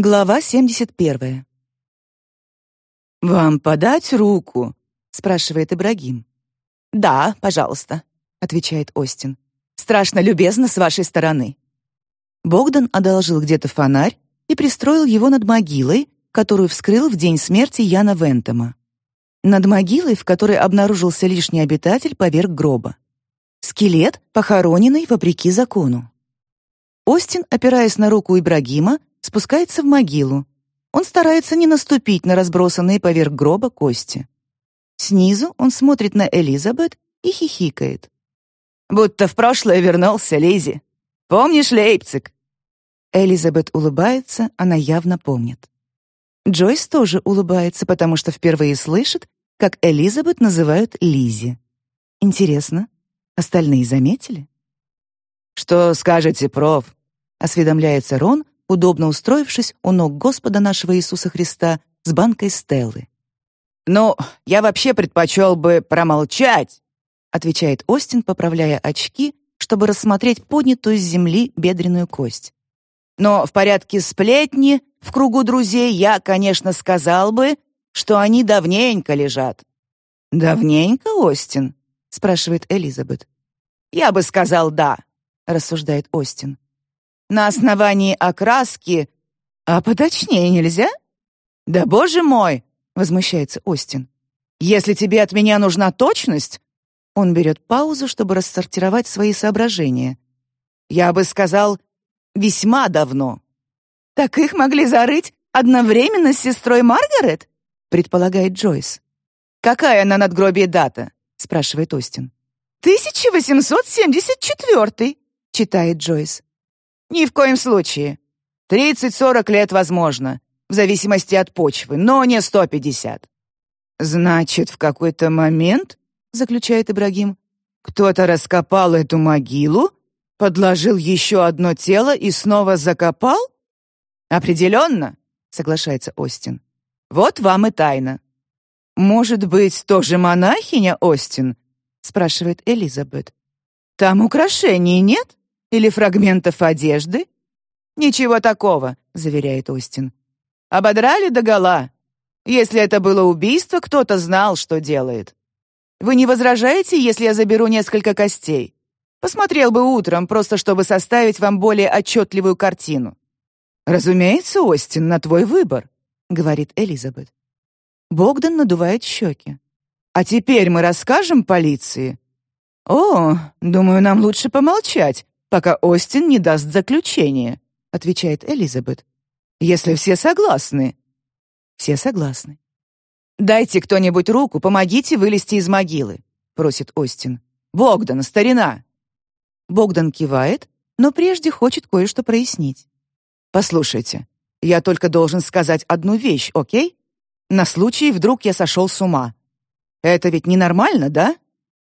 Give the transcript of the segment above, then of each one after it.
Глава 71. «Вам подать руку?» — спрашивает Ибрагим. «Да, пожалуйста», — отвечает Остин. «Страшно любезно с вашей стороны». Богдан одолжил где-то фонарь и пристроил его над могилой, которую вскрыл в день смерти Яна Вентема. Над могилой, в которой обнаружился лишний обитатель поверх гроба. Скелет, похороненный вопреки закону. Остин, опираясь на руку Ибрагима, спускается в могилу. Он старается не наступить на разбросанные поверх гроба кости. Снизу он смотрит на Элизабет и хихикает. «Будто в прошлое вернулся, Лизи. Помнишь Лейпциг?» Элизабет улыбается, она явно помнит. Джойс тоже улыбается, потому что впервые слышит, как Элизабет называют Лизи. Интересно, остальные заметили? «Что скажете, проф?» — осведомляется Рон, удобно устроившись у ног Господа нашего Иисуса Христа с банкой Стеллы. «Ну, я вообще предпочел бы промолчать», отвечает Остин, поправляя очки, чтобы рассмотреть поднятую с земли бедренную кость. «Но в порядке сплетни в кругу друзей я, конечно, сказал бы, что они давненько лежат». «Давненько, Остин?» — спрашивает Элизабет. «Я бы сказал «да», — рассуждает Остин. На основании окраски... А поточнее нельзя? Да боже мой, возмущается Остин. Если тебе от меня нужна точность, он берет паузу, чтобы рассортировать свои соображения. Я бы сказал, весьма давно. Так их могли зарыть одновременно с сестрой Маргарет? предполагает Джойс. Какая на надгробии дата? спрашивает Остин. 1874, читает Джойс. Ни в коем случае. Тридцать-сорок лет возможно, в зависимости от почвы, но не сто пятьдесят. Значит, в какой-то момент, заключает Ибрагим, кто-то раскопал эту могилу, подложил еще одно тело и снова закопал? Определенно, соглашается Остин. Вот вам и тайна. Может быть, тоже монахиня Остин? спрашивает Элизабет. Там украшений нет? Или фрагментов одежды? Ничего такого, заверяет Остин. Ободрали догола. Если это было убийство, кто-то знал, что делает. Вы не возражаете, если я заберу несколько костей? Посмотрел бы утром, просто чтобы составить вам более отчетливую картину. Разумеется, Остин, на твой выбор, говорит Элизабет. Богдан надувает щеки. А теперь мы расскажем полиции. О, думаю, нам лучше помолчать, пока Остин не даст заключение», — отвечает Элизабет. «Если все согласны». Все согласны. «Дайте кто-нибудь руку, помогите вылезти из могилы», — просит Остин. «Богдан, старина!» Богдан кивает, но прежде хочет кое-что прояснить. «Послушайте, я только должен сказать одну вещь, окей? На случай, вдруг я сошел с ума. Это ведь ненормально, да?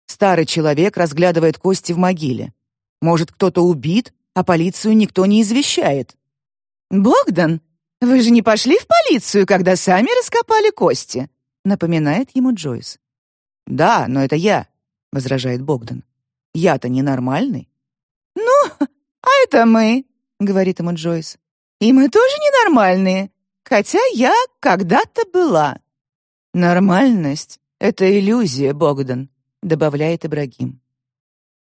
Старый человек разглядывает кости в могиле. Может, кто-то убит, а полицию никто не извещает. Богдан, вы же не пошли в полицию, когда сами раскопали кости, напоминает ему Джойс. Да, но это я, возражает Богдан. Я-то ненормальный. Ну, а это мы, говорит ему Джойс. И мы тоже ненормальные, хотя я когда-то была. Нормальность это иллюзия, Богдан, добавляет Ибрагим.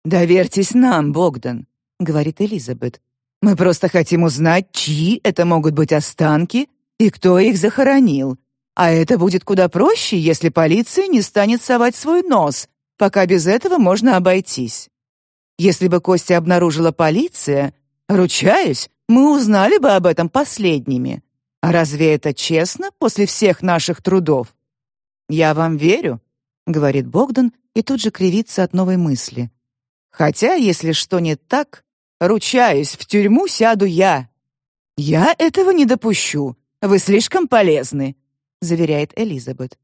«Доверьтесь нам, Богдан», — говорит Элизабет. «Мы просто хотим узнать, чьи это могут быть останки и кто их захоронил. А это будет куда проще, если полиция не станет совать свой нос, пока без этого можно обойтись. Если бы кости обнаружила полиция, ручаюсь, мы узнали бы об этом последними. А разве это честно после всех наших трудов?» «Я вам верю», — говорит Богдан и тут же кривится от новой мысли. Хотя, если что не так, ручаюсь, в тюрьму сяду я. Я этого не допущу. Вы слишком полезны, заверяет Элизабет.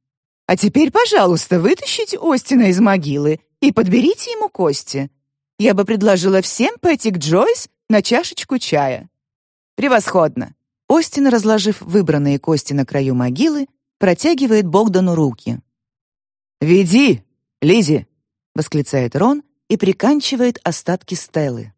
А теперь, пожалуйста, вытащите Остина из могилы и подберите ему кости. Я бы предложила всем пойти к Джойс на чашечку чая. Превосходно. Остин, разложив выбранные кости на краю могилы, протягивает Богдану руки. «Веди, Лизи!» — восклицает Рон и приканчивает остатки стелы.